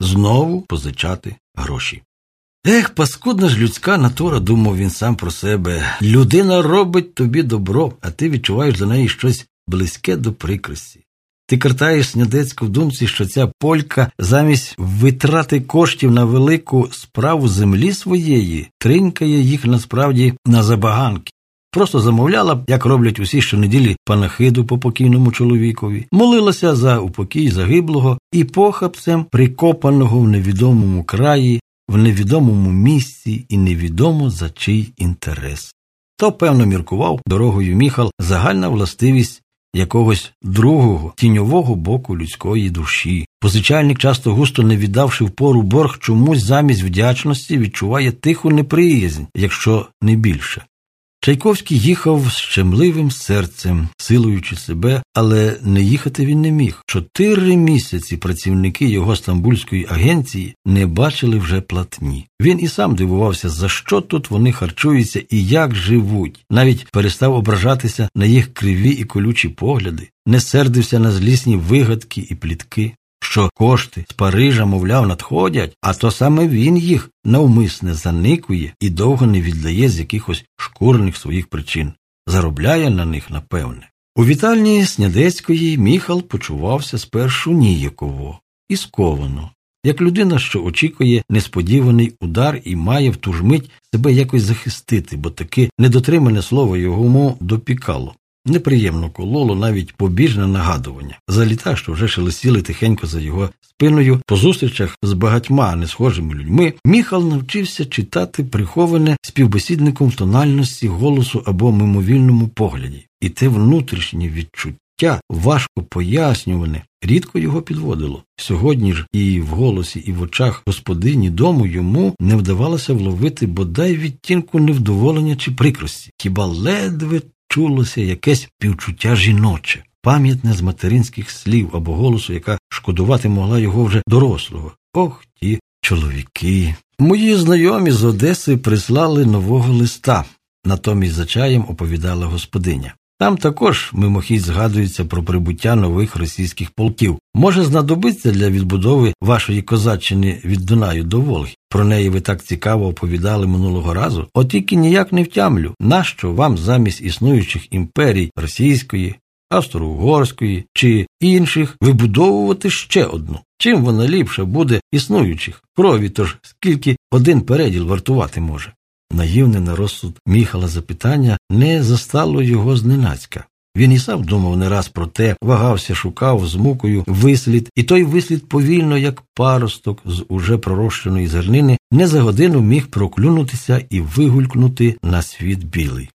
знову позичати гроші. Ех, паскудна ж людська натура, думав він сам про себе. Людина робить тобі добро, а ти відчуваєш за неї щось близьке до прикрості. Ти картаєш снядецьку в думці, що ця полька замість витрати коштів на велику справу землі своєї тринькає їх насправді на забаганки. Просто замовляла як роблять усі щонеділі панахиду по покійному чоловікові, молилася за упокій загиблого і похапцем прикопаного в невідомому краї, в невідомому місці і невідомо за чий інтерес. То, певно, міркував дорогою міхал загальна властивість якогось другого тіньового боку людської душі. Позичальник, часто густо не віддавши впору борг, чомусь замість вдячності відчуває тиху неприязнь, якщо не більше. Чайковський їхав з щемливим серцем, силуючи себе, але не їхати він не міг. Чотири місяці працівники його стамбульської агенції не бачили вже платні. Він і сам дивувався, за що тут вони харчуються і як живуть. Навіть перестав ображатися на їх криві і колючі погляди, не сердився на злісні вигадки і плітки що кошти з Парижа, мовляв, надходять, а то саме він їх навмисне заникує і довго не віддає з якихось шкурних своїх причин, заробляє на них, напевне. У вітальні Снядецької міхал почувався спершу ніяково і сковано, як людина, що очікує несподіваний удар і має в ту ж мить себе якось захистити, бо таке недотримане слово йому допікало. Неприємно кололо навіть побіжне нагадування. За літа, що вже шелестіли тихенько за його спиною, по зустрічах з багатьма несхожими людьми, Міхал навчився читати приховане співбесідником в тональності голосу або мимовільному погляді, і те внутрішнє відчуття, важко пояснюване, рідко його підводило. Сьогодні ж і в голосі, і в очах господині дому йому не вдавалося вловити бодай відтінку невдоволення чи прикрості, хіба ледве чулося якесь півчуття жіноче, пам'ятне з материнських слів або голосу, яка шкодувати могла його вже дорослого. Ох ті чоловіки. Мої знайомі з Одеси прислали нового листа, натомість за чаєм оповідала господиня. Там також мимохідь згадується про прибуття нових російських полків. Може знадобиться для відбудови вашої козаччини від Дунаю до Волги. Про неї ви так цікаво оповідали минулого разу, от тільки ніяк не втямлю, нащо вам замість існуючих імперій російської, австро-угорської чи інших вибудовувати ще одну. Чим вона ліпше буде існуючих? Крові тож скільки один переділ вартувати може. Наївне на розсуд міхала запитання не застало його зненацька. Він і сам думав не раз про те, вагався, шукав з мукою вислід, і той вислід повільно, як паросток з уже пророщеної зернини, не за годину міг проклюнутися і вигулькнути на світ білий.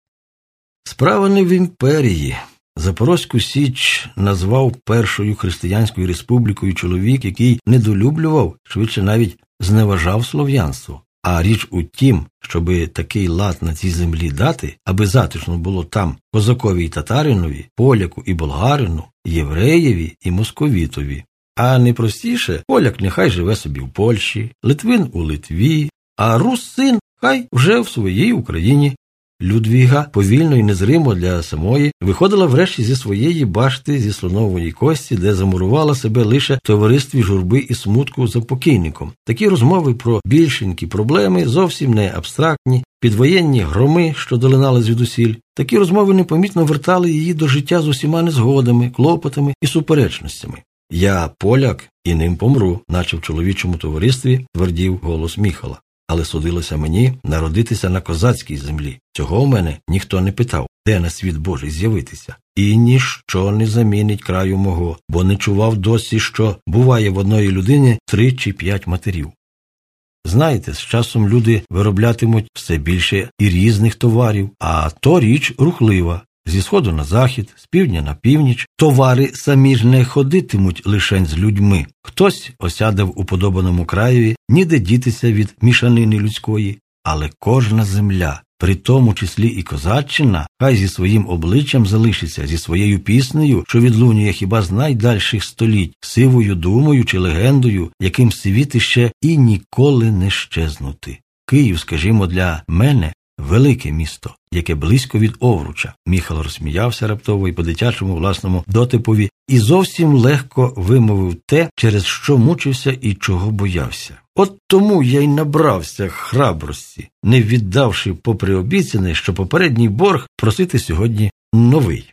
Справа не в імперії. Запорозьку Січ назвав першою християнською республікою чоловік, який недолюблював, швидше навіть зневажав слов'янство. А річ у тім, щоби такий лад на цій землі дати, аби затишно було там козакові й татаринові, поляку і болгарину, євреєві і московітові. А найпростіше поляк нехай живе собі в Польщі, Литвин у Литві, а русин хай вже в своїй Україні Людвіга повільно і незримо для самої виходила врешті зі своєї башти зі слонової кості, де замурувала себе лише в товаристві журби і смутку за покійником. Такі розмови про більшенькі проблеми зовсім не абстрактні, підвоєнні громи, що долинали звідусіль. Такі розмови непомітно вертали її до життя з усіма незгодами, клопотами і суперечностями. Я поляк і ним помру, наче в чоловічому товаристві твердів голос Міхала але судилося мені народитися на козацькій землі. Цього в мене ніхто не питав, де на світ Божий з'явитися. І ніщо не замінить краю мого, бо не чував досі, що буває в одної людини три чи п'ять матерів. Знаєте, з часом люди вироблятимуть все більше і різних товарів, а то річ рухлива, зі сходу на захід, з півдня на північ, товари самі ж не ходитимуть лишень з людьми. Хтось осяде в уподобаному краєві, ніде дітися від мішанини людської, але кожна земля, при тому числі і козаччина, хай зі своїм обличчям залишиться, зі своєю піснею, що відлунює хіба з найдальших століть, сивою думою чи легендою, яким світ іще і ніколи не щезнути. Київ, скажімо, для мене велике місто, яке близько від Овруча. Міхал розсміявся раптово і по дитячому власному дотипові, і зовсім легко вимовив те, через що мучився і чого боявся. От тому я й набрався храбрості, не віддавши попри обіцяне, що попередній борг просити сьогодні новий.